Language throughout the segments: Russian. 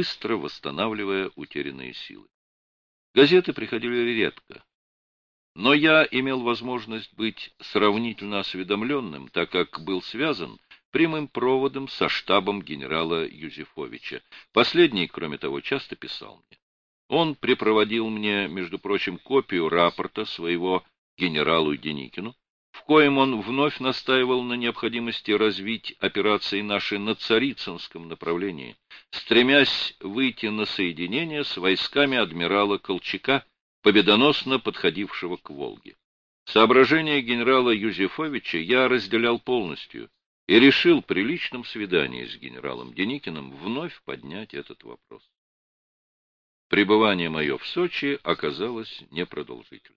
быстро восстанавливая утерянные силы. Газеты приходили редко, но я имел возможность быть сравнительно осведомленным, так как был связан прямым проводом со штабом генерала Юзефовича. Последний, кроме того, часто писал мне. Он припроводил мне, между прочим, копию рапорта своего генералу Деникину, в коем он вновь настаивал на необходимости развить операции наши на Царицынском направлении, стремясь выйти на соединение с войсками адмирала Колчака, победоносно подходившего к Волге. Соображения генерала Юзефовича я разделял полностью и решил при личном свидании с генералом Деникиным вновь поднять этот вопрос. Пребывание мое в Сочи оказалось непродолжительным.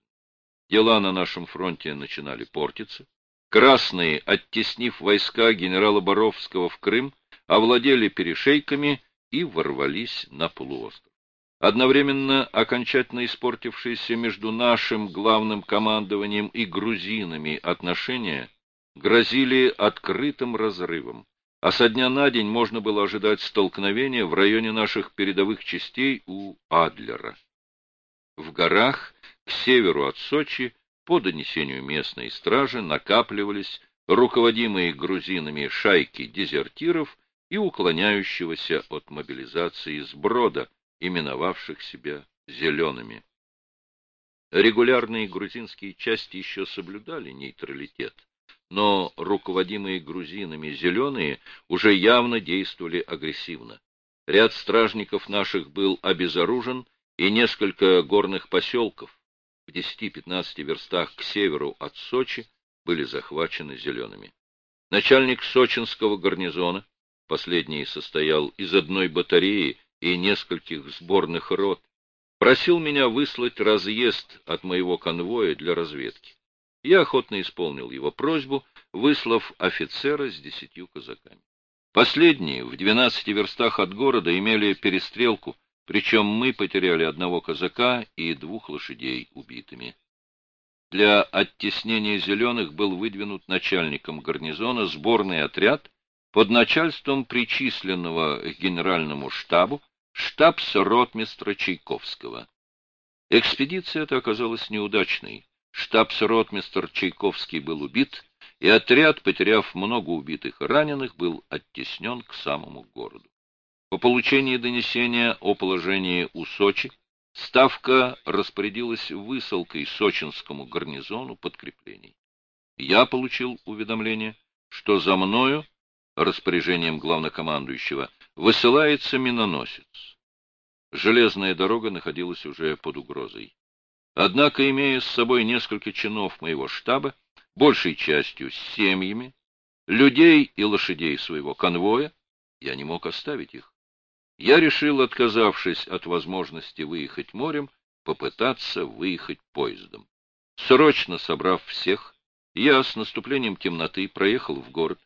Дела на нашем фронте начинали портиться. Красные, оттеснив войска генерала Боровского в Крым, овладели перешейками и ворвались на полуостров. Одновременно окончательно испортившиеся между нашим главным командованием и грузинами отношения грозили открытым разрывом, а со дня на день можно было ожидать столкновения в районе наших передовых частей у Адлера. В горах к северу от Сочи по донесению местной стражи накапливались руководимые грузинами шайки дезертиров и уклоняющегося от мобилизации сброда, именовавших себя «зелеными». Регулярные грузинские части еще соблюдали нейтралитет, но руководимые грузинами «зеленые» уже явно действовали агрессивно. Ряд стражников наших был обезоружен, и несколько горных поселков в 10-15 верстах к северу от Сочи были захвачены «зелеными». Начальник сочинского гарнизона, последний состоял из одной батареи и нескольких сборных рот, просил меня выслать разъезд от моего конвоя для разведки. Я охотно исполнил его просьбу, выслав офицера с десятью казаками. Последние в двенадцати верстах от города имели перестрелку, причем мы потеряли одного казака и двух лошадей убитыми. Для оттеснения зеленых был выдвинут начальником гарнизона сборный отряд под начальством причисленного к генеральному штабу штабс-ротмистра Чайковского. Экспедиция эта оказалась неудачной. Штабс-ротмистр Чайковский был убит, и отряд, потеряв много убитых и раненых, был оттеснен к самому городу. По получении донесения о положении у Сочи, Ставка распорядилась высылкой сочинскому гарнизону подкреплений. Я получил уведомление, что за мною, распоряжением главнокомандующего, высылается миноносец. Железная дорога находилась уже под угрозой. Однако, имея с собой несколько чинов моего штаба, большей частью с семьями, людей и лошадей своего конвоя, я не мог оставить их. Я решил, отказавшись от возможности выехать морем, попытаться выехать поездом. Срочно собрав всех, я с наступлением темноты проехал в город.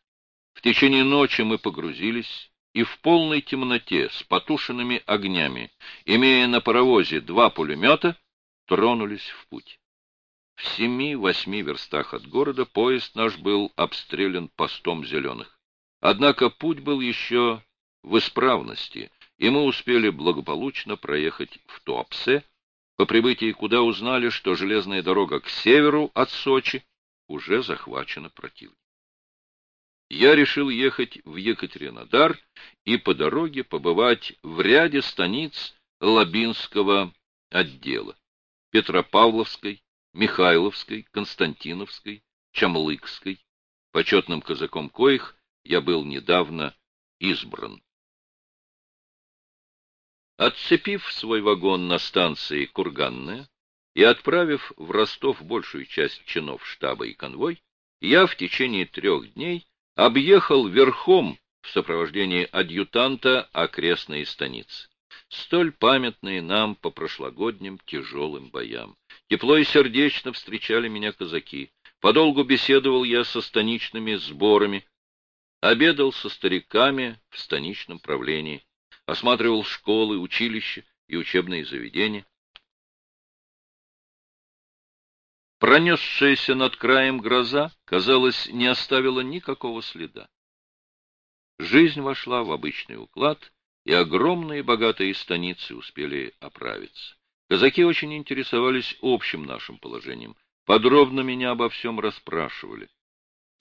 В течение ночи мы погрузились и в полной темноте с потушенными огнями, имея на паровозе два пулемета, тронулись в путь. В семи-восьми верстах от города поезд наш был обстрелян постом зеленых. Однако путь был еще в исправности, и мы успели благополучно проехать в Туапсе, по прибытии куда узнали, что железная дорога к северу от Сочи уже захвачена противником. Я решил ехать в Екатеринодар и по дороге побывать в ряде станиц Лабинского отдела. Петропавловской, Михайловской, Константиновской, Чамлыкской, почетным казаком коих я был недавно избран. Отцепив свой вагон на станции Курганная и отправив в Ростов большую часть чинов штаба и конвой, я в течение трех дней объехал верхом в сопровождении адъютанта окрестные станицы столь памятные нам по прошлогодним тяжелым боям. Тепло и сердечно встречали меня казаки. Подолгу беседовал я со станичными сборами, обедал со стариками в станичном правлении, осматривал школы, училища и учебные заведения. Пронесшаяся над краем гроза, казалось, не оставила никакого следа. Жизнь вошла в обычный уклад, и огромные богатые станицы успели оправиться. Казаки очень интересовались общим нашим положением, подробно меня обо всем расспрашивали.